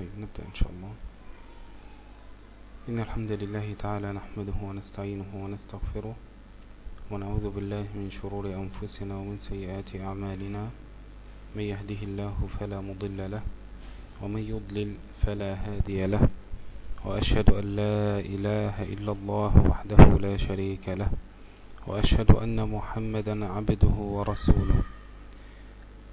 طيب نبدأ إن شاء الله. إن الحمد لله تعالى نحمده ونستعينه ونستغفره ونعوذ بالله من شرور أنفسنا ومن سيئات أعمالنا. من يهده الله فلا مضل له ومن يضلل فلا هادي له وأشهد أن لا إله إلا الله وحده لا شريك له وأشهد أن محمدا عبده ورسوله.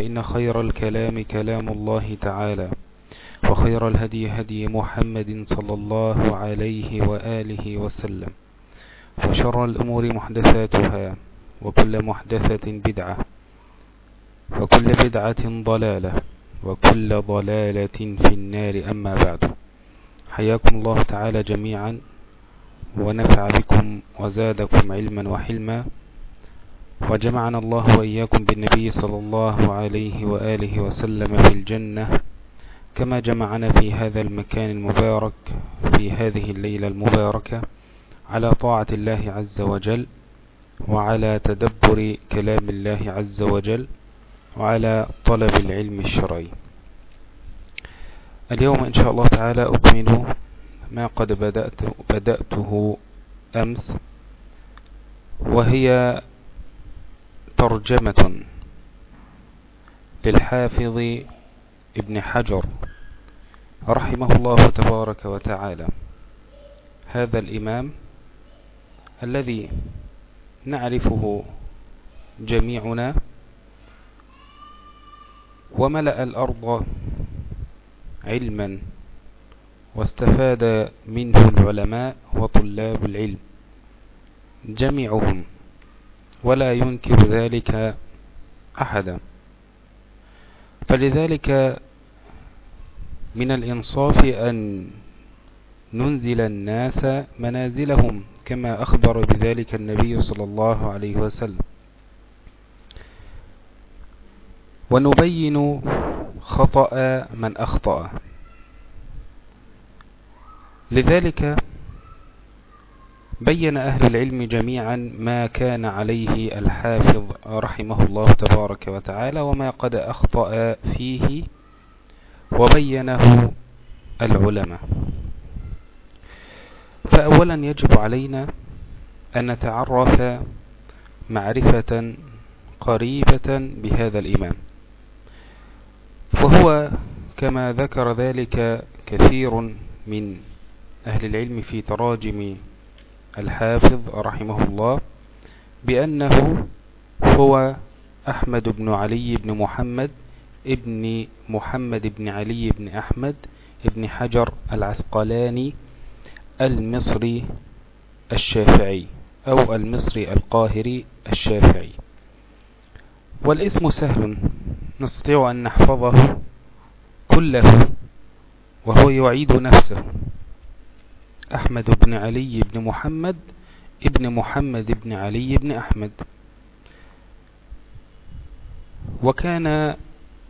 فإن خير الكلام كلام الله تعالى وخير الهدي هدي محمد صلى الله عليه وآله وسلم وشر الأمور محدثاتها وكل محدثة بدعة وكل بدعة ضلالة وكل ضلالة في النار أما بعد. حياكم الله تعالى جميعا ونفع بكم وزادكم علما وحلما. وجمعنا الله وإياكم بالنبي صلى الله عليه وآله وسلم في الجنة كما جمعنا في هذا المكان المبارك في هذه الليلة المباركة على طاعة الله عز وجل وعلى تدبر كلام الله عز وجل وعلى طلب العلم الشرعي. اليوم إن شاء الله تعالى أكمل ما قد بدأت بدأته أمس وهي ترجمة للحافظ ابن حجر رحمه الله تبارك وتعالى. هذا الإمام الذي نعرفه جميعنا وملأ الأرض علما واستفاد منه العلماء وطلاب العلم جميعهم. ولا ينكر ذلك أحدا. فلذلك من الإنصاف أن ننزل الناس منازلهم كما أخبر بذلك النبي صلى الله عليه وسلم. ونبين خطأ من أخطأ. لذلك بين أهل العلم جميعا ما كان عليه الحافظ رحمه الله تبارك وتعالى وما قد أخطأ فيه وبينه العلماء. فأولا يجب علينا أن نتعرف معرفة قريبة بهذا الإمام وهو كما ذكر ذلك كثير من أهل العلم في تراجم الحافظ رحمه الله بأنه هو أحمد بن علي بن محمد ابن محمد بن علي بن أحمد ابن حجر العسقلاني المصري الشافعي أو المصري القاهري الشافعي. والاسم سهل نستطيع أن نحفظه كله وهو يعيد نفسه. أحمد بن علي بن محمد ابن محمد بن علي بن أحمد. وكان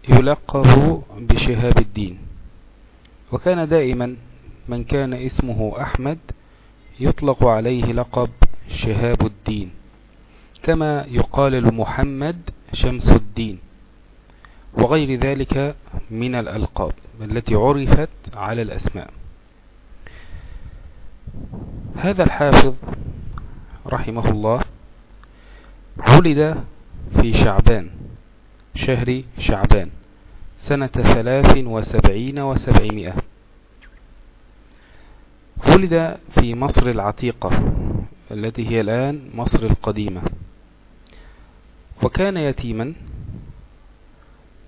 يلقب بشهاب الدين. وكان دائما من كان اسمه أحمد يطلق عليه لقب شهاب الدين كما يقال لمحمد شمس الدين وغير ذلك من الألقاب التي عرفت على الأسماء. هذا الحافظ رحمه الله ولد في شعبان شهر شعبان سنة ثلاث وسبعين وسبعمائة. ولد في مصر العتيقة التي هي الآن مصر القديمة. وكان يتيما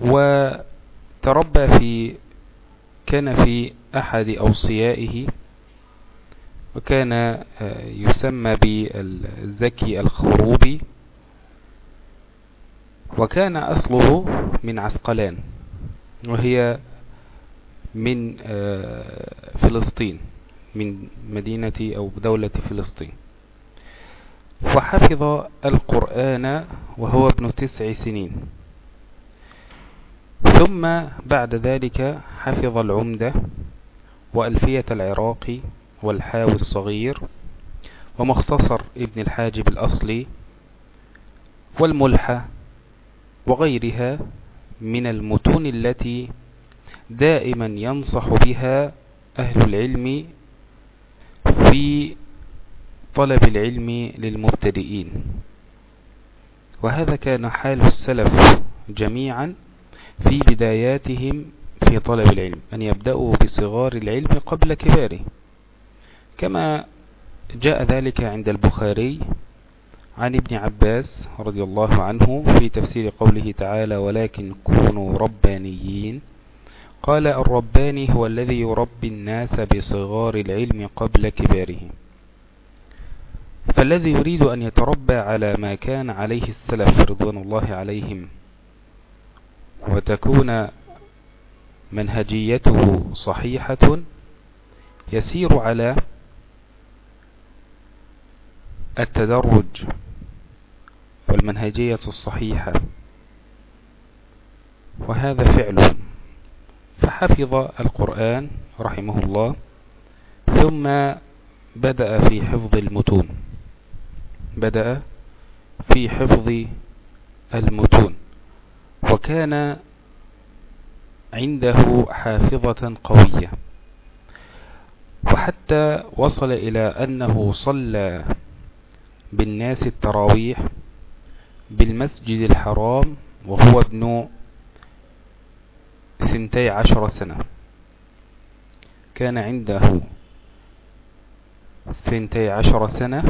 وتربى في كان في أحد أوصيائه وكان آه، يسمى بالزكي الخروبي. وكان أصله من عسقلان وهي من آه، فلسطين من مدينة أو دولة فلسطين. وحفظ القرآن وهو ابن تسع سنين. ثم بعد ذلك حفظ العمدة وألفية العراقي والحاوي الصغير ومختصر ابن الحاجب الأصلي والملحة وغيرها من المتون التي دائما ينصح بها أهل العلم في طلب العلم للمبتدئين. وهذا كان حال السلف جميعا في بداياتهم في طلب العلم أن يبدأوا بصغار العلم قبل كباره. كما جاء ذلك عند البخاري عن ابن عباس رضي الله عنه في تفسير قوله تعالى ولكن كونوا ربانيين قال الرباني هو الذي يربي الناس بصغار العلم قبل كباره فالذي يريد أن يتربى على ما كان عليه السلف رضوان الله عليهم وتكون منهجيته صحيحة يسير على التدرج والمنهجية الصحيحة وهذا فعل. فحفظ القرآن رحمه الله ثم بدأ في حفظ المتون. بدأ في حفظ المتون. وكان عنده حافظة قوية. وحتى وصل إلى أنه صلى بالناس التراويح بالمسجد الحرام وهو ابن ثنتي عشر سنة. كان عنده ثنتي عشر سنة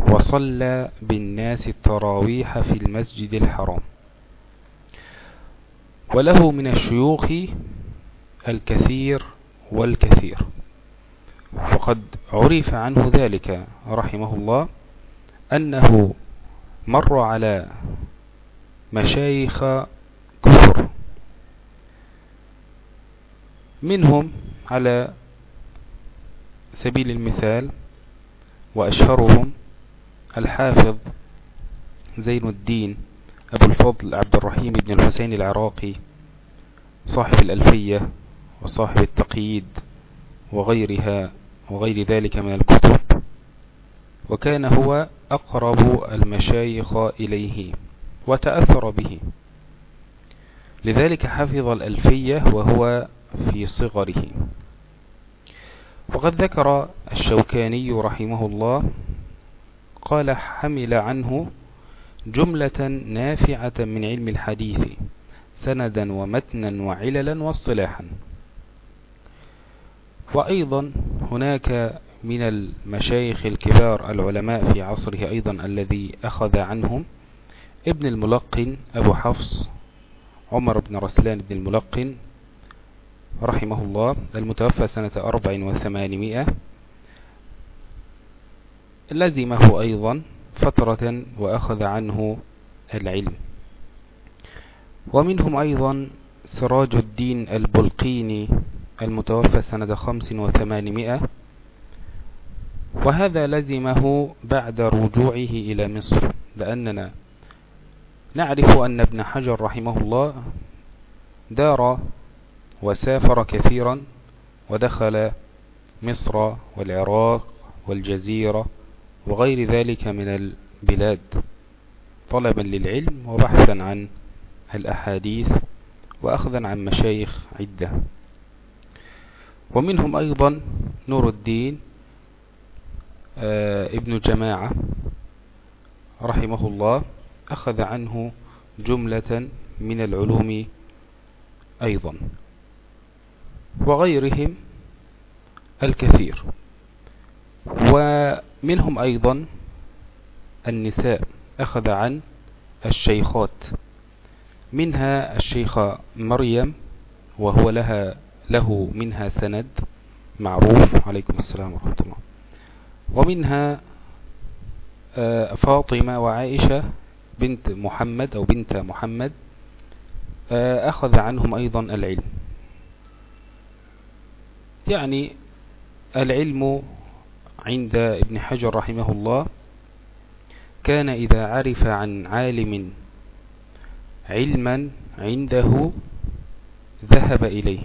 وصلى بالناس التراويح في المسجد الحرام. وله من الشيوخ الكثير والكثير. وقد عرف عنه ذلك رحمه الله أنه مر على مشايخ كثر منهم على سبيل المثال وأشهرهم الحافظ زين الدين أبو الفضل عبد الرحيم بن الحسين العراقي صاحب الألفية وصاحب التقييد وغيرها وغير ذلك من الكتب. وكان هو أقرب المشايخ إليه وتأثر به. لذلك حفظ الألفية وهو في صغره. وقد ذكر الشوكاني رحمه الله قال حمل عنه جملة نافعة من علم الحديث سندا ومتنا وعللا واصطلاحا وأيضا هناك من المشايخ الكبار العلماء في عصره أيضا الذي أخذ عنهم ابن الملقن أبو حفص عمر بن رسلان بن الملقن رحمه الله المتوفى سنة أربع وثمانمائة لزمه أيضا فترة وأخذ عنه العلم. ومنهم أيضا سراج الدين البلقيني المتوفى سنة خمس وثمانمائة وهذا لزمه بعد رجوعه إلى مصر لأننا نعرف أن ابن حجر رحمه الله دار وسافر كثيرا ودخل مصر والعراق والجزيرة وغير ذلك من البلاد. طلبا للعلم وبحثا عن الأحاديث وأخذا عن مشايخ عدة. ومنهم أيضا نور الدين آه، ابن جماعة رحمه الله أخذ عنه جملة من العلوم أيضا وغيرهم الكثير. ومنهم أيضا النساء أخذ عن الشيخات منها الشيخة مريم وهو لها له منها سند معروف. عليكم السلام ورحمة الله. ومنها آه، فاطمة وعائشة بنت محمد أو بنت محمد آه، أخذ عنهم أيضا العلم. يعني العلم عند ابن حجر رحمه الله كان إذا عرف عن عالم علما عنده ذهب إليه.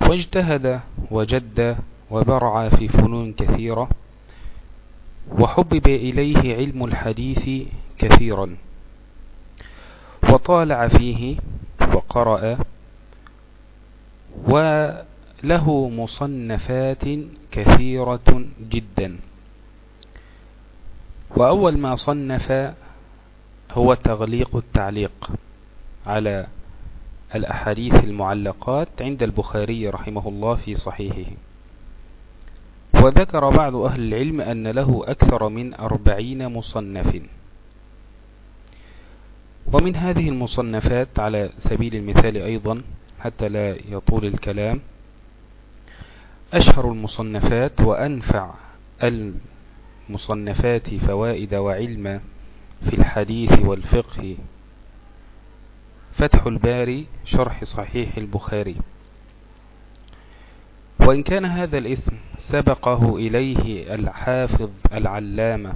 واجتهد وجد وبرع في فنون كثيرة وحبب إليه علم الحديث كثيرا. وطالع فيه وقرأ وله مصنفات كثيرة جدا. وأول ما صنف هو تغليق التعليق على الأحاديث المعلقات عند البخاري رحمه الله في صحيحه. وذكر بعض أهل العلم أن له أكثر من أربعين مصنف ومن هذه المصنفات على سبيل المثال أيضا حتى لا يطول الكلام أشهر المصنفات وأنفع المصنفات فوائد وعلم في الحديث والفقه فتح الباري شرح صحيح البخاري. وإن كان هذا الاسم سبقه إليه الحافظ العلامة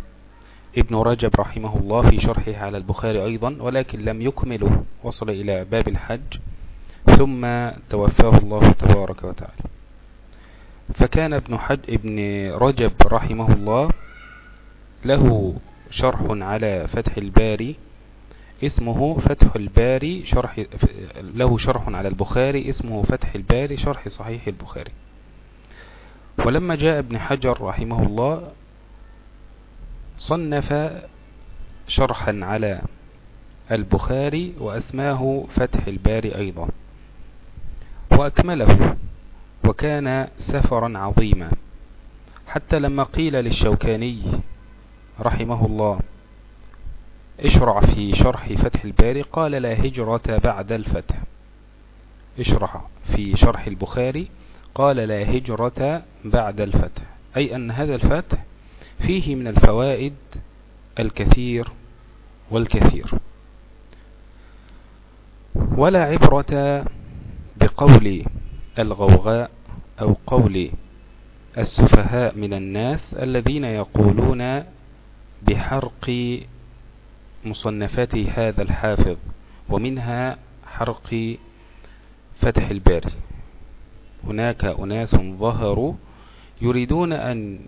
ابن رجب رحمه الله في شرحه على البخاري أيضا ولكن لم يكمله وصل إلى باب الحج ثم توفاه الله تبارك وتعالى. فكان ابن, حج ابن رجب رحمه الله له شرح على فتح الباري اسمه فتح الباري شرح له شرح على البخاري اسمه فتح الباري شرح صحيح البخاري. ولما جاء ابن حجر رحمه الله صنف شرحا على البخاري وأسماه فتح الباري أيضا. وأكمله وكان سفرا عظيما. حتى لما قيل للشوكاني رحمه الله اشرع في شرح فتح الباري. قال لا هجرة بعد الفتح. اشرح في شرح البخاري. قال لا هجرة بعد الفتح. أي أن هذا الفتح فيه من الفوائد الكثير والكثير. ولا عبرة بقول الغوغاء أو قول السفهاء من الناس الذين يقولون بحرق مصنفات هذا الحافظ ومنها حرق فتح الباري. هناك أناس ظهروا يريدون أن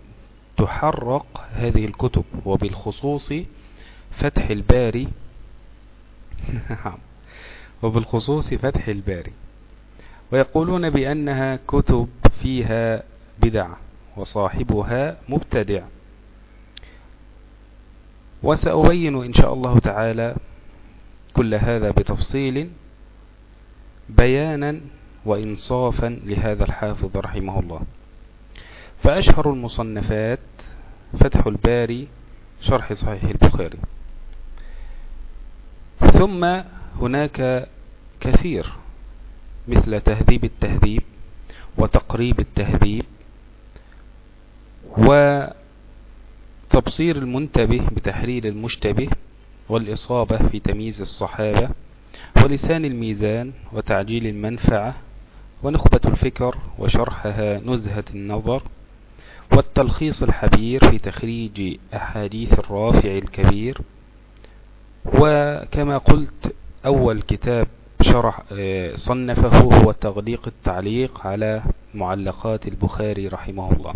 تحرق هذه الكتب وبالخصوص فتح الباري. وبالخصوص فتح الباري. ويقولون بأنها كتب فيها بدع وصاحبها مبتدع. وسأبين إن شاء الله تعالى كل هذا بتفصيل بيانا وإنصافا لهذا الحافظ رحمه الله. فأشهر المصنفات فتح الباري شرح صحيح البخاري. ثم هناك كثير مثل تهذيب التهذيب وتقريب التهذيب وتبصير المنتبه بتحرير المشتبه والإصابة في تمييز الصحابة ولسان الميزان وتعجيل المنفعة ونخبة الفكر وشرحها نزهة النظر والتلخيص الحبير في تخريج أحاديث الرافع الكبير وكما قلت أول كتاب شرح آه، صنفه هو تغليق التعليق على معلقات البخاري رحمه الله.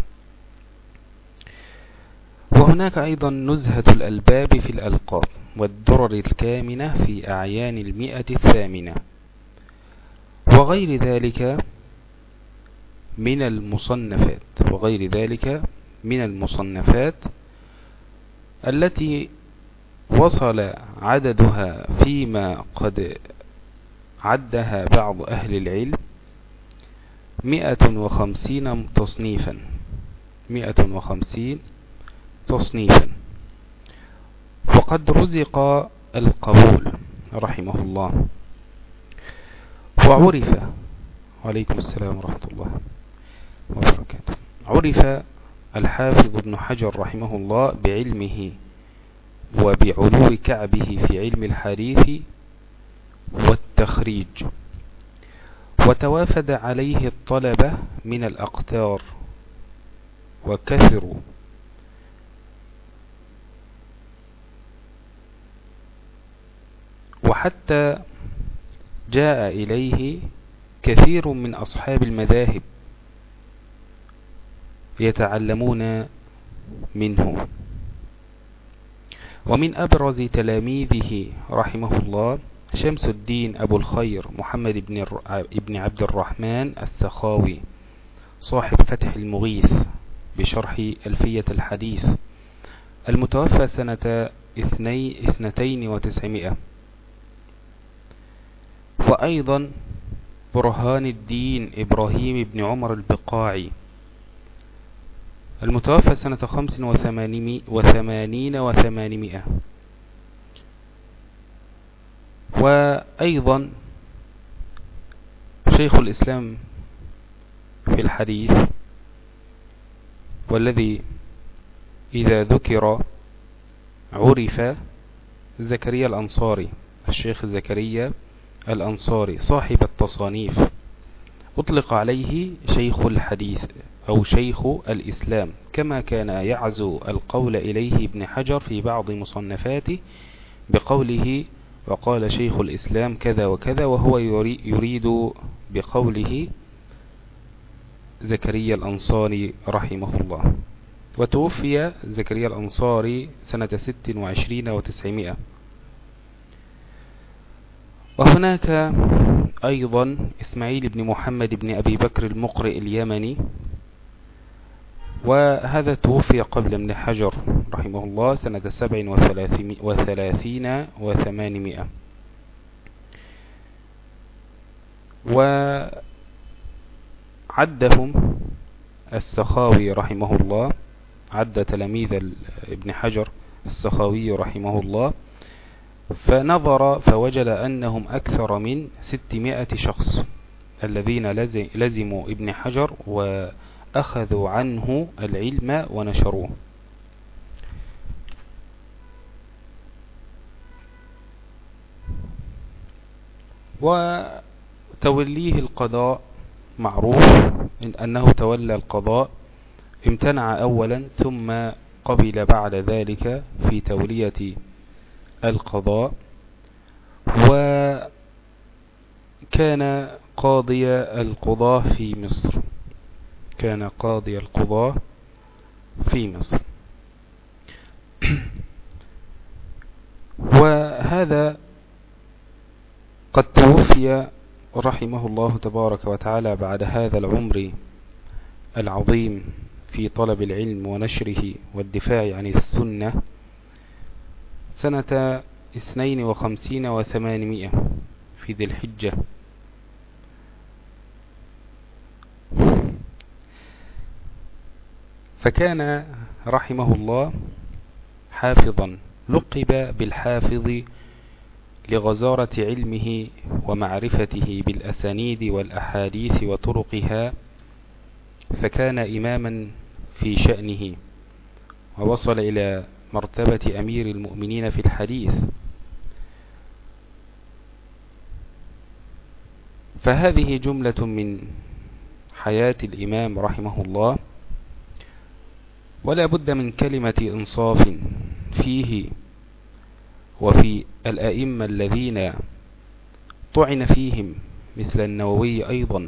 وهناك أيضا نزهة الألباب في الألقاب والدرر الكامنة في أعيان المئة الثامنة. وغير ذلك من المصنفات وغير ذلك من المصنفات التي وصل عددها فيما قد عدها بعض أهل العلم مئة وخمسين تصنيفا مئة وخمسين تصنيفا. وقد رزق القبول رحمه الله. وعرف عليكم السلام ورحمة الله وبركاته. عرف الحافظ ابن حجر رحمه الله بعلمه وبعلو كعبه في علم الحديث والتخريج. وتوافد عليه الطلبة من الأقتار وكثروا وحتى جاء إليه كثير من أصحاب المذاهب يتعلمون منه. ومن أبرز تلاميذه رحمه الله شمس الدين أبو الخير محمد بن, ابن عبد الرحمن السخاوي صاحب فتح المغيث بشرح ألفية الحديث المتوفى سنة اثنتين وتسعمائة. وأيضا برهان الدين إبراهيم بن عمر البقاعي. المتوفى سنة خمس وثمانين وثمانمائة. وأيضا شيخ الإسلام في الحديث والذي إذا ذكر عرف زكريا الأنصاري الشيخ زكريا الأنصاري صاحب التصانيف. أطلق عليه شيخ الحديث أو شيخ الإسلام كما كان يعزو القول إليه ابن حجر في بعض مصنفاته بقوله وقال شيخ الإسلام كذا وكذا وهو يريد بقوله زكريا الأنصاري رحمه الله وتوفي زكريا الأنصاري سنة ست وعشرين وتسعمائة. وهناك أيضا إسماعيل بن محمد بن أبي بكر المقرئ اليمني وهذا توفي قبل ابن حجر رحمه الله سنة سبع وثلاثين وثمانمائة. وعدهم السخاوي رحمه الله عد تلاميذ ابن حجر السخاوي رحمه الله فنظر فوجد أنهم أكثر من ستمائة شخص الذين لزموا ابن حجر وأخذوا عنه العلم ونشروه. وتوليه القضاء معروف إن أنه تولى القضاء امتنع أولا ثم قبل بعد ذلك في تولية القضاء وكان قاضي القضاة في مصر. كان قاضي القضاة في مصر. وهذا قد توفي رحمه الله تبارك وتعالى بعد هذا العمر العظيم في طلب العلم ونشره والدفاع عن السنة. سنة اثنين وخمسين وثمانمائة في ذي الحجة. فكان رحمه الله حافظا لقب بالحافظ لغزارة علمه ومعرفته بالأسانيد والأحاديث وطرقها فكان إماما في شأنه ووصل إلى مرتبة أمير المؤمنين في الحديث. فهذه جملة من حياة الإمام رحمه الله ولا بد من كلمة إنصاف فيه وفي الأئمة الذين طعن فيهم مثل النووي أيضا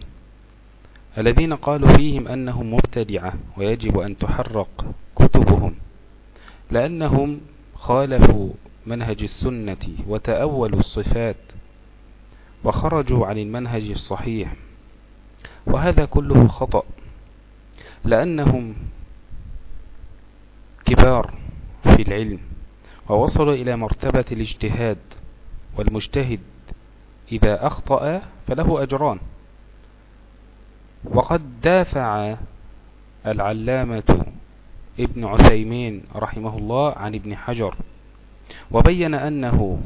الذين قالوا فيهم أنهم مبتدعة ويجب أن تحرق كتبهم. لأنهم خالفوا منهج السنة وتأولوا الصفات وخرجوا عن المنهج الصحيح وهذا كله خطأ لأنهم كبار في العلم ووصلوا إلى مرتبة الاجتهاد والمجتهد. إذا أخطأ فله أجران. وقد دافع العلامة ابن عثيمين رحمه الله عن ابن حجر وبين أنه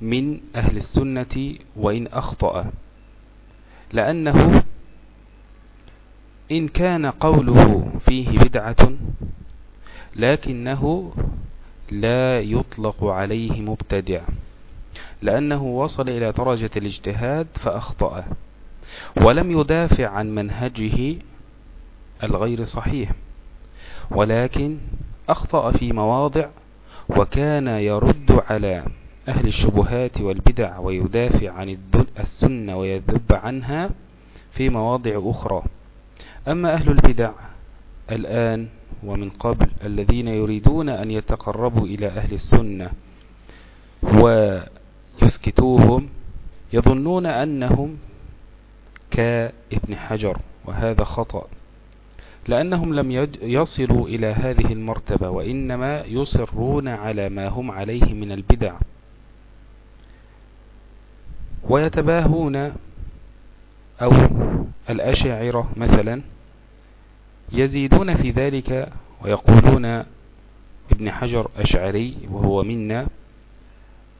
من أهل السنة وإن أخطأ لأنه إن كان قوله فيه بدعة لكنه لا يطلق عليه مبتدع لأنه وصل إلى درجة الاجتهاد فأخطأ ولم يدافع عن منهجه الغير صحيح. ولكن أخطأ في مواضع وكان يرد على أهل الشبهات والبدع ويدافع عن السنة ويذب عنها في مواضع أخرى. أما أهل البدع الآن ومن قبل الذين يريدون أن يتقربوا إلى أهل السنة ويسكتوهم يظنون أنهم كابن حجر وهذا خطأ. لأنهم لم يصلوا إلى هذه المرتبة وإنما يصرون على ما هم عليه من البدع. ويتباهون أو الأشاعرة مثلا يزيدون في ذلك ويقولون ابن حجر أشعري وهو منا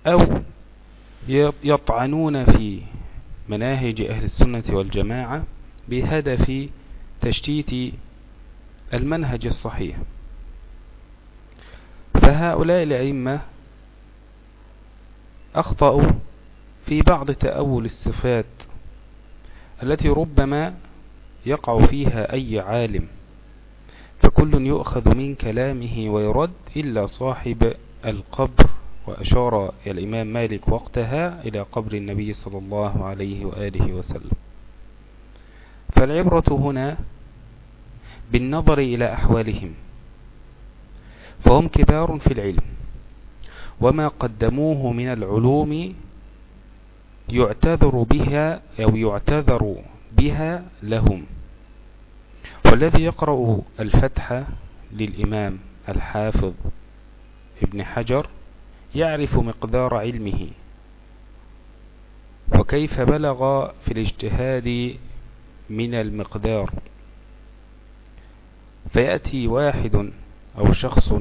أو يطعنون في مناهج أهل السنة والجماعة بهدف تشتيت المنهج الصحيح. فهؤلاء الأئمة أخطأوا في بعض تأول الصفات التي ربما يقع فيها أي عالم فكل يؤخذ من كلامه ويرد إلا صاحب القبر وأشار الإمام مالك وقتها إلى قبر النبي صلى الله عليه وآله وسلم. فالعبرة هنا بالنظر إلى أحوالهم. فهم كبار في العلم. وما قدموه من العلوم يعتذر بها أو يعتذر بها لهم. والذي يقرأ الفتح للإمام الحافظ ابن حجر يعرف مقدار علمه. وكيف بلغ في الاجتهاد من المقدار؟ فيأتي واحد أو شخص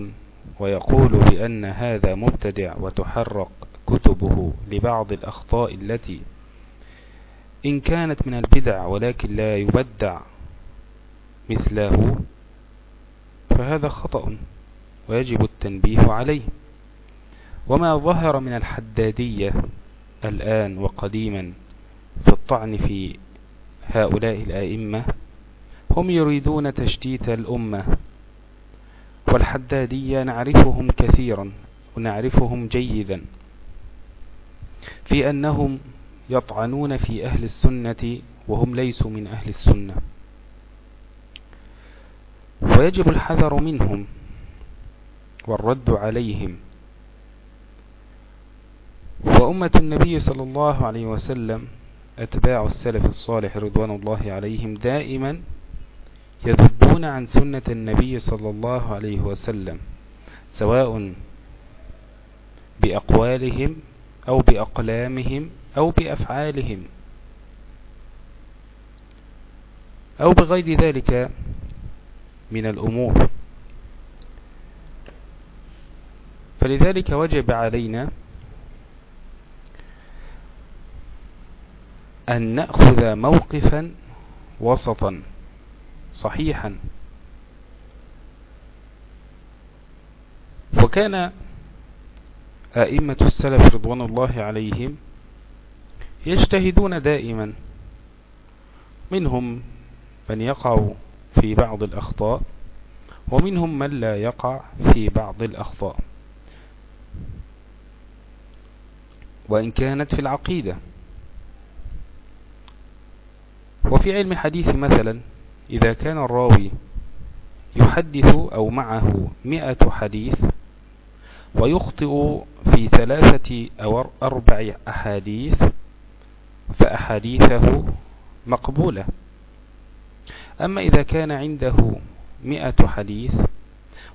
ويقول بأن هذا مبتدع وتحرق كتبه لبعض الأخطاء التي إن كانت من البدع ولكن لا يبدع مثله فهذا خطأ ويجب التنبيه عليه. وما ظهر من الحدادية الآن وقديما في الطعن في هؤلاء الآئمة هم يريدون تشتيت الأمة والحدادية نعرفهم كثيرا ونعرفهم جيدا في أنهم يطعنون في أهل السنة وهم ليسوا من أهل السنة. ويجب الحذر منهم والرد عليهم. وأمة النبي صلى الله عليه وسلم أتباع السلف الصالح رضوان الله عليهم دائما يذبون عن سنة النبي صلى الله عليه وسلم سواء بأقوالهم أو بأقلامهم أو بأفعالهم أو بغير ذلك من الأمور. فلذلك وجب علينا أن نأخذ موقفا وسطا. صحيحا. وكان أئمة السلف رضوان الله عليهم يجتهدون دائما. منهم من يقع في بعض الأخطاء ومنهم من لا يقع في بعض الأخطاء. وإن كانت في العقيدة. وفي علم الحديث مثلا إذا كان الراوي يحدث أو معه مئة حديث ويخطئ في ثلاثة أو أربع أحاديث فأحاديثه مقبولة. أما إذا كان عنده مئة حديث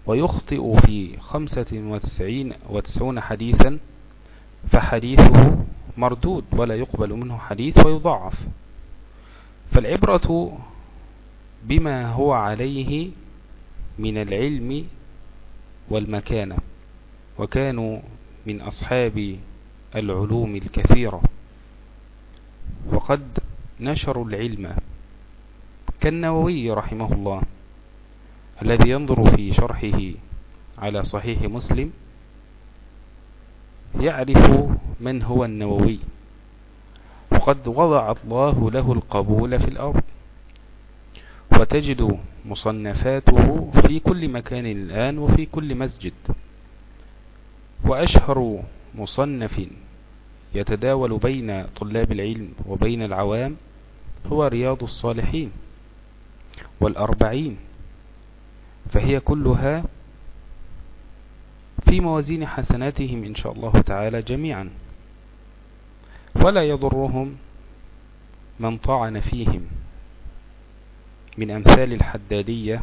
ويخطئ في خمسة وتسعين وتسعون حديثا فحديثه مردود ولا يقبل منه حديث ويضعف فالعبرة بما هو عليه من العلم والمكانة وكانوا من أصحاب العلوم الكثيرة. وقد نشروا العلم كالنووي رحمه الله الذي ينظر في شرحه على صحيح مسلم يعرف من هو النووي. وقد وضع الله له القبول في الأرض. وتجد مصنفاته في كل مكان الآن وفي كل مسجد. وأشهر مصنف يتداول بين طلاب العلم وبين العوام هو رياض الصالحين والأربعين فهي كلها في موازين حسناتهم إن شاء الله تعالى جميعا. ولا يضرهم من طعن فيهم. من أمثال الحدادية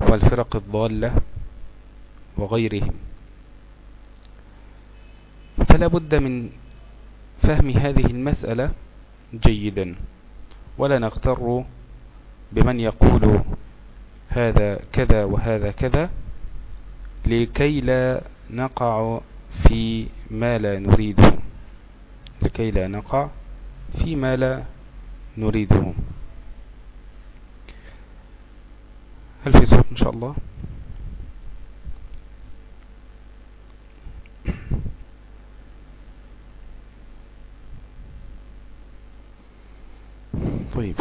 والفرق الضالة وغيرهم. فلا بد من فهم هذه المسألة جيدا ولا نغتر بمن يقول هذا كذا وهذا كذا لكي لا نقع في ما لا نريده لكي لا نقع فيما لا نريده. هل في صوت إن شاء الله؟ طيب.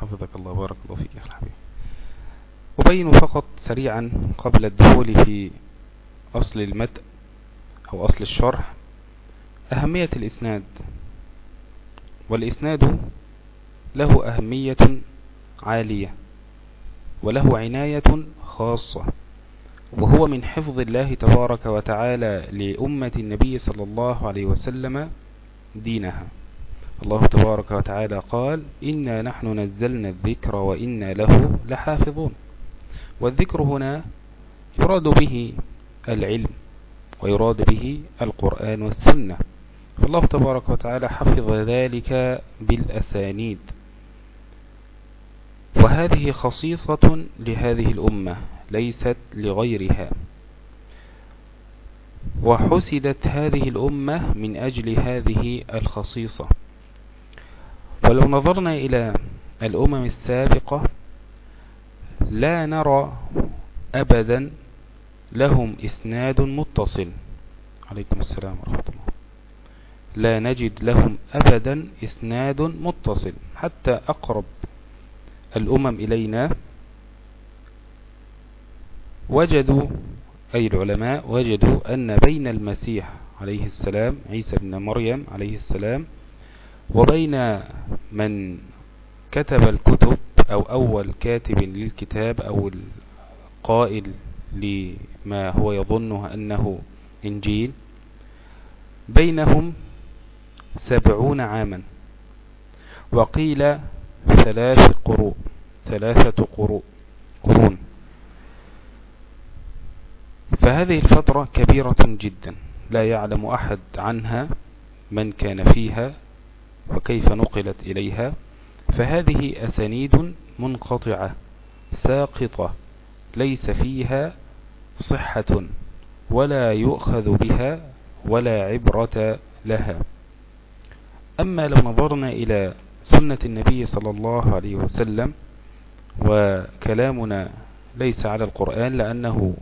حفظك الله بارك الله فيك يا حبيبي أبين فقط سريعا قبل الدخول في أصل المد أو أصل الشرح أهمية الإسناد. والإسناد له أهمية عالية وله عناية خاصة وهو من حفظ الله تبارك وتعالى لأمة النبي صلى الله عليه وسلم دينها. الله تبارك وتعالى قال إنا نحن نزلنا الذكر وإنا له لحافظون والذكر هنا يراد به العلم ويراد به القرآن والسنة. فالله تبارك وتعالى حفظ ذلك بالأسانيد. وهذه خصيصة لهذه الأمة ليست لغيرها. وحسدت هذه الأمة من أجل هذه الخصيصة. ولو نظرنا إلى الأمم السابقة لا نرى أبدا لهم إسناد متصل. عليكم السلام ورحمة الله. لا نجد لهم أبدا إسناد متصل. حتى أقرب الأمم إلينا وجدوا أي العلماء وجدوا أن بين المسيح عليه السلام عيسى بن مريم عليه السلام وبين من كتب الكتب أو أول كاتب للكتاب أو القائل لما هو يظنه أنه إنجيل بينهم سبعون عاما وقيل ثلاث قروء. ثلاثة قرون. فهذه الفترة كبيرة جدا. لا يعلم أحد عنها من كان فيها وكيف نقلت إليها. فهذه أسانيد منقطعة ساقطة ليس فيها صحة ولا يؤخذ بها ولا عبرة لها. أما لو نظرنا إلى سنة النبي صلى الله عليه وسلم وكلامنا ليس على القرآن لأنه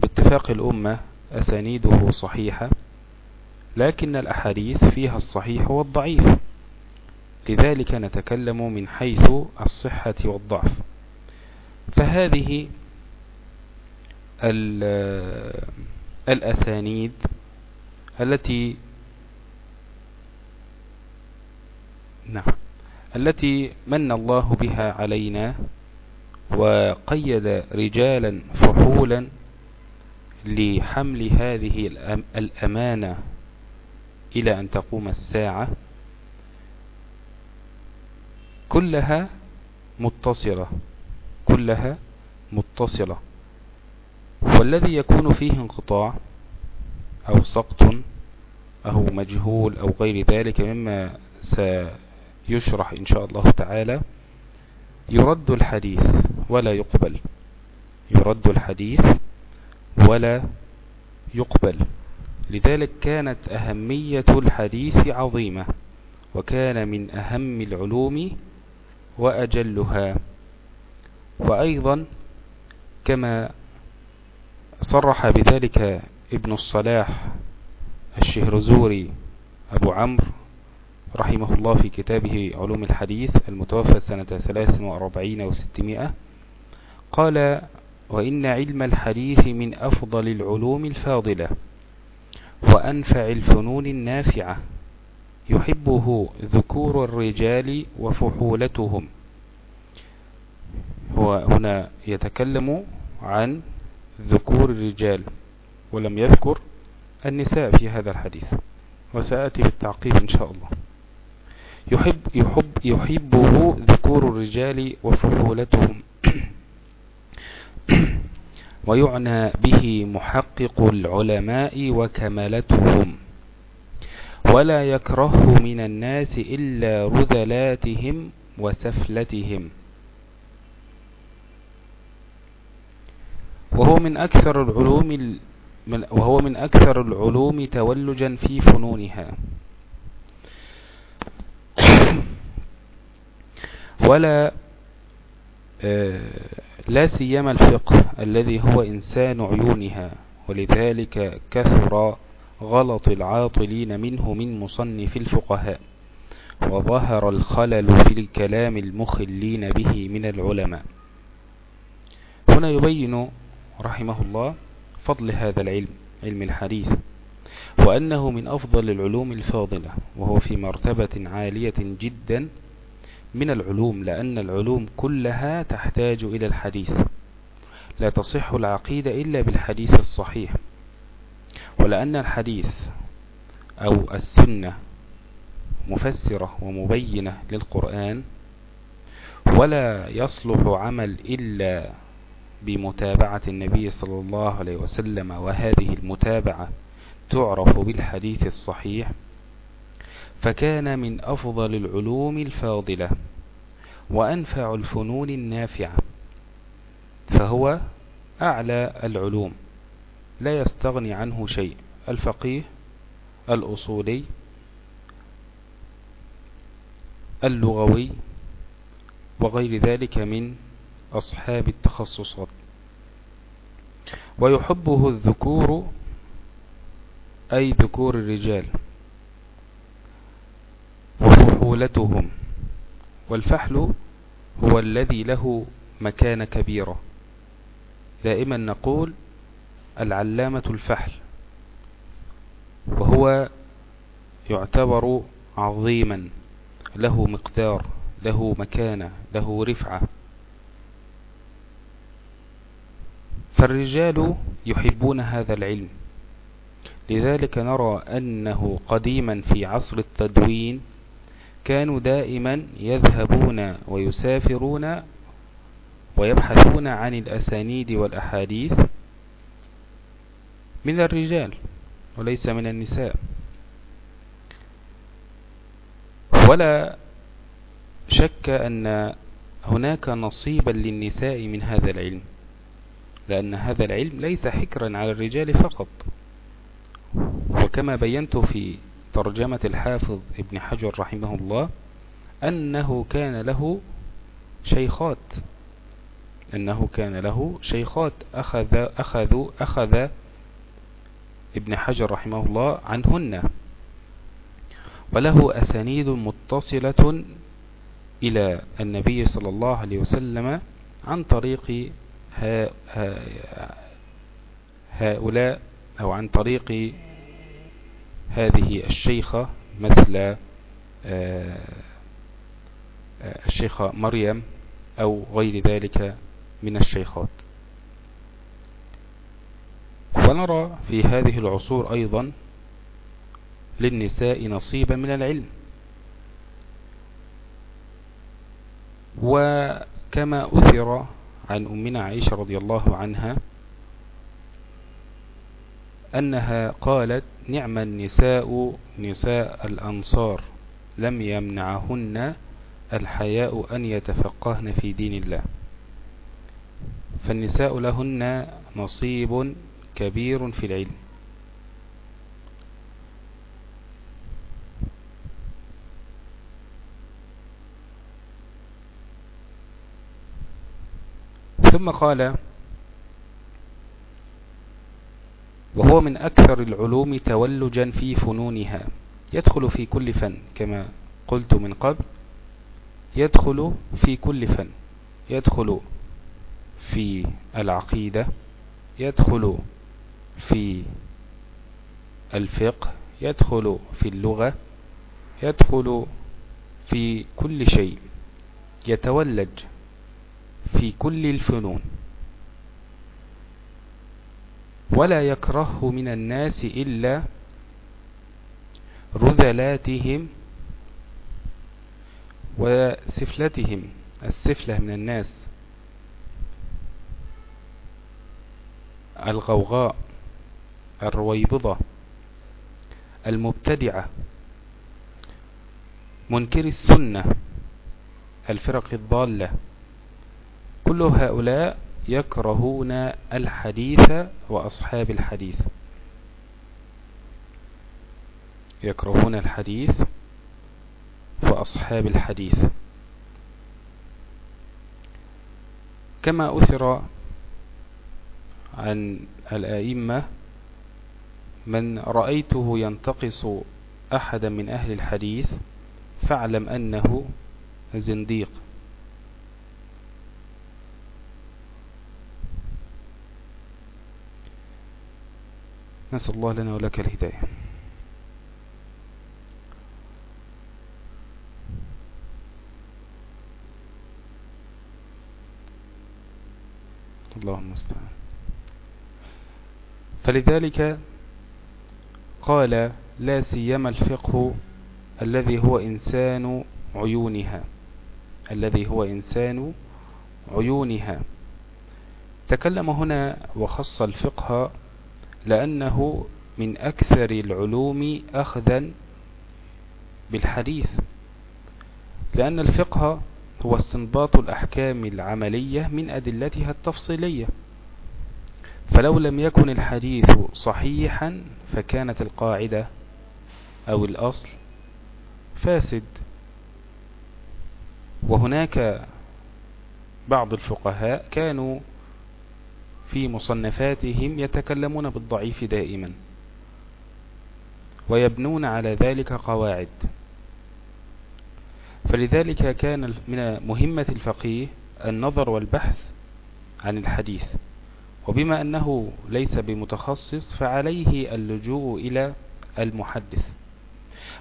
باتفاق الأمة أسانيده صحيحة لكن الأحاديث فيها الصحيح والضعيف. لذلك نتكلم من حيث الصحة والضعف. فهذه الأسانيد التي نعم. التي من الله بها علينا وقيد رجالا فحولا لحمل هذه الأمانة إلى أن تقوم الساعة كلها متصلة كلها متصلة. والذي يكون فيه انقطاع أو سقط أو مجهول أو غير ذلك مما سيشرح إن شاء الله تعالى. يرد الحديث ولا يقبل. يرد الحديث ولا يقبل. لذلك كانت أهمية الحديث عظيمة وكان من أهم العلوم وأجلها. وأيضا كما صرح بذلك ابن الصلاح الشهرزوري أبو عمرو رحمه الله في كتابه علوم الحديث المتوفى سنة 43 وستمائة قال وإن علم الحديث من أفضل العلوم الفاضلة وأنفع الفنون النافعة يحبه ذكور الرجال وفحولتهم. هو هنا يتكلم عن ذكور الرجال ولم يذكر النساء في هذا الحديث وسأتي بالتعقيب إن شاء الله. يحب يحب يحبه ذكور الرجال وفحولتهم ويعنى به محقق العلماء وكملتهم ولا يكره من الناس إلا رذلاتهم وسفلتهم. وهو من أكثر العلوم وهو من أكثر العلوم تولجا في فنونها. ولا آه، لا سيما الفقه الذي هو إنسان عيونها ولذلك كثر غلط العاطلين منه من مصنف الفقهاء وظهر الخلل في الكلام المخلين به من العلماء. هنا يبين رحمه الله فضل هذا العلم علم الحديث وأنه من أفضل العلوم الفاضلة وهو في مرتبة عالية جدا من العلوم لأن العلوم كلها تحتاج إلى الحديث. لا تصح العقيدة إلا بالحديث الصحيح. ولأن الحديث أو السنة مفسرة ومبينة للقرآن ولا يصلح عمل إلا بمتابعة النبي صلى الله عليه وسلم وهذه المتابعة تعرف بالحديث الصحيح. فكان من أفضل العلوم الفاضلة وأنفع الفنون النافعة فهو أعلى العلوم لا يستغني عنه شيء الفقيه الأصولي اللغوي وغير ذلك من أصحاب التخصصات. ويحبه الذكور أي ذكور الرجال. وفحولتهم والفحل هو الذي له مكان كبيرة. دائما نقول العلامة الفحل وهو يعتبر عظيما له مقدار له مكانة له رفعة. فالرجال يحبون هذا العلم. لذلك نرى أنه قديما في عصر التدوين كانوا دائما يذهبون ويسافرون ويبحثون عن الأسانيد والأحاديث من الرجال وليس من النساء. ولا شك أن هناك نصيبا للنساء من هذا العلم لأن هذا العلم ليس حكرا على الرجال فقط. وكما بينت في ترجمة الحافظ ابن حجر رحمه الله أنه كان له شيخات أنه كان له شيخات أخذ, أخذ, أخذ ابن حجر رحمه الله عنهن. وله أسانيد متصلة إلى النبي صلى الله عليه وسلم عن طريق هؤلاء أو عن طريق هذه الشيخة مثل آه، آه، الشيخة مريم أو غير ذلك من الشيخات. ونرى في هذه العصور أيضا للنساء نصيبا من العلم. وكما أثر عن أمنا عائشة رضي الله عنها أنها قالت نعم النساء نساء الأنصار لم يمنعهن الحياء أن يتفقهن في دين الله. فالنساء لهن نصيب كبير في العلم. ثم قال وهو من أكثر العلوم تولجا في فنونها. يدخل في كل فن كما قلت من قبل يدخل في كل فن. يدخل في العقيدة يدخل في الفقه يدخل في اللغة يدخل في كل شيء. يتولج في كل الفنون. ولا يكره من الناس إلا رذلاتهم وسفلتهم. السفلة من الناس. الغوغاء الرويبضة المبتدعة منكر السنة الفرق الضالة. كل هؤلاء يكرهون الحديث وأصحاب الحديث. يكرهون الحديث وأصحاب الحديث. كما أثر عن الآئمة من رأيته ينتقص أحدا من أهل الحديث فاعلم أنه زنديق. نسأل الله لنا ولك الهداية. اللهم المستعان فلذلك قال لا سيما الفقه الذي هو إنسان عيونها. الذي هو إنسان عيونها. تكلم هنا وخص الفقه لأنه من أكثر العلوم أخذا بالحديث لأن الفقه هو استنباط الأحكام العملية من أدلتها التفصيلية. فلو لم يكن الحديث صحيحا فكانت القاعدة أو الأصل فاسد. وهناك بعض الفقهاء كانوا في مصنفاتهم يتكلمون بالضعيف دائما ويبنون على ذلك قواعد. فلذلك كان من مهمة الفقيه النظر والبحث عن الحديث وبما أنه ليس بمتخصص فعليه اللجوء إلى المحدث.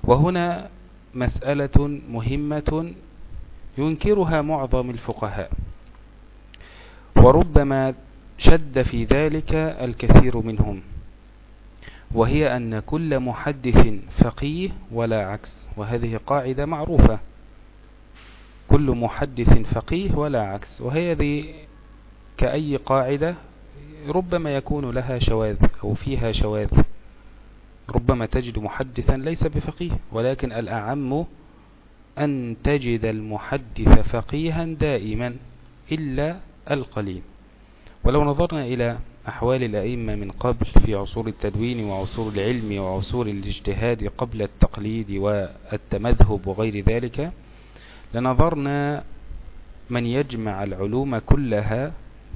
وهنا مسألة مهمة ينكرها معظم الفقهاء. وربما شد في ذلك الكثير منهم وهي أن كل محدث فقيه ولا عكس وهذه قاعدة معروفة. كل محدث فقيه ولا عكس وهذه كأي قاعدة ربما يكون لها شواذ أو فيها شواذ. ربما تجد محدثا ليس بفقيه ولكن الأعم أن تجد المحدث فقيها دائما إلا القليل. ولو نظرنا إلى أحوال الأئمة من قبل في عصور التدوين وعصور العلم وعصور الاجتهاد قبل التقليد والتمذهب وغير ذلك لنظرنا من يجمع العلوم كلها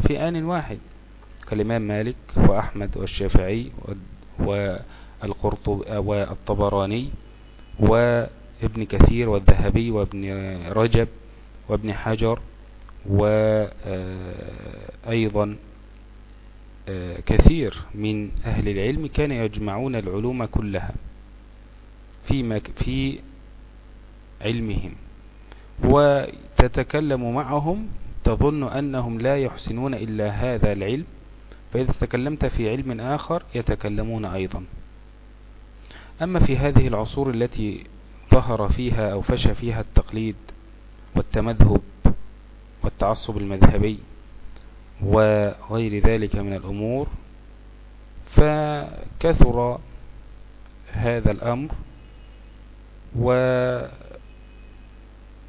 في آن واحد كالإمام مالك وأحمد والشافعي والطبراني وابن كثير والذهبي وابن رجب وابن حجر وأيضا كثير من أهل العلم كان يجمعون العلوم كلها في, في علمهم وتتكلم معهم تظن أنهم لا يحسنون إلا هذا العلم فإذا تكلمت في علم آخر يتكلمون أيضا. أما في هذه العصور التي ظهر فيها أو فشى فيها التقليد والتمذهب والتعصب المذهبي وغير ذلك من الأمور فكثر هذا الأمر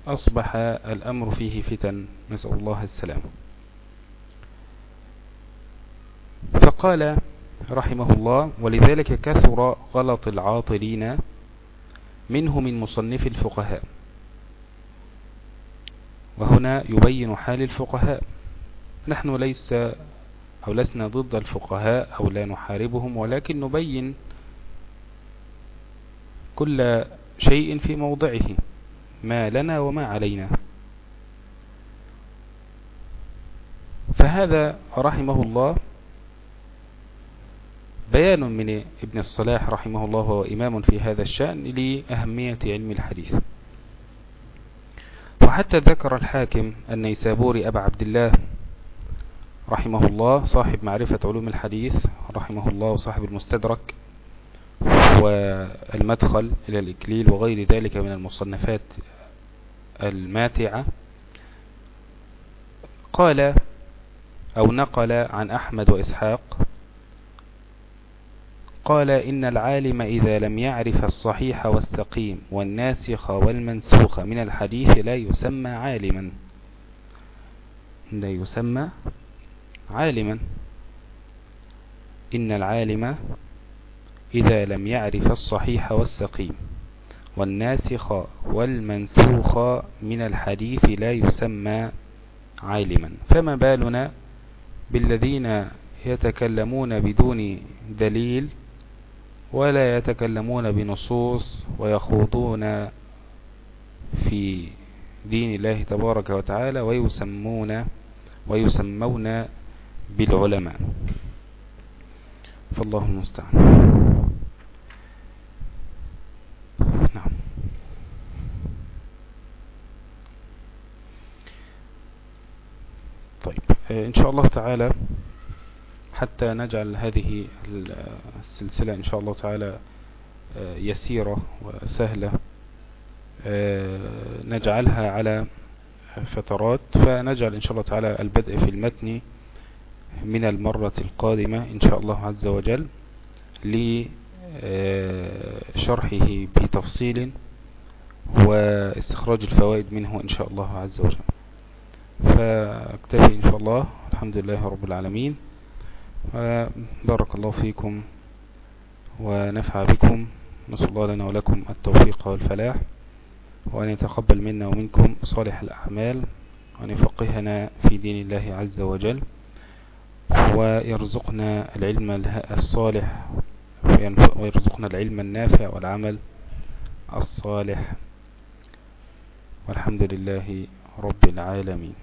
وأصبح الأمر فيه فتن. نسأل الله السلام. فقال رحمه الله ولذلك كثر غلط العاطلين منه من مصنف الفقهاء. وهنا يبين حال الفقهاء. نحن ليس أو لسنا ضد الفقهاء أو لا نحاربهم ولكن نبين كل شيء في موضعه ما لنا وما علينا. فهذا رحمه الله بيان من ابن الصلاح رحمه الله وهو إمام في هذا الشأن لأهمية علم الحديث. وحتى ذكر الحاكم النيسابوري أبا عبد الله رحمه الله صاحب معرفة علوم الحديث رحمه الله وصاحب المستدرك والمدخل إلى الإكليل وغير ذلك من المصنفات الماتعة. قال أو نقل عن أحمد وإسحاق قال إن العالم إذا لم يعرف الصحيح والسقيم والناسخ والمنسوخ من الحديث لا يسمى عالما. لا يسمى عالما. إن العالم إذا لم يعرف الصحيح والسقيم والناسخ والمنسوخ من الحديث لا يسمى عالما. فما بالنا بالذين يتكلمون بدون دليل ولا يتكلمون بنصوص ويخوضون في دين الله تبارك وتعالى ويسمون ويسمون بالعلماء. فالله المستعان. نعم. طيب إن شاء الله تعالى حتى نجعل هذه السلسلة إن شاء الله تعالى آه، يسيرة وسهلة آه، نجعلها على فترات. فنجعل إن شاء الله تعالى البدء في المتن من المرة القادمة إن شاء الله عز وجل لشرحه آه، بتفصيل واستخراج الفوائد منه إن شاء الله عز وجل. فأكتفي إن شاء الله. الحمد لله رب العالمين. بارك الله فيكم ونفع بكم. نسأل الله لنا ولكم التوفيق والفلاح وأن يتقبل منا ومنكم صالح الأعمال وأن يفقهنا في دين الله عز وجل ويرزقنا العلم الصالح ويرزقنا العلم النافع والعمل الصالح. والحمد لله رب العالمين.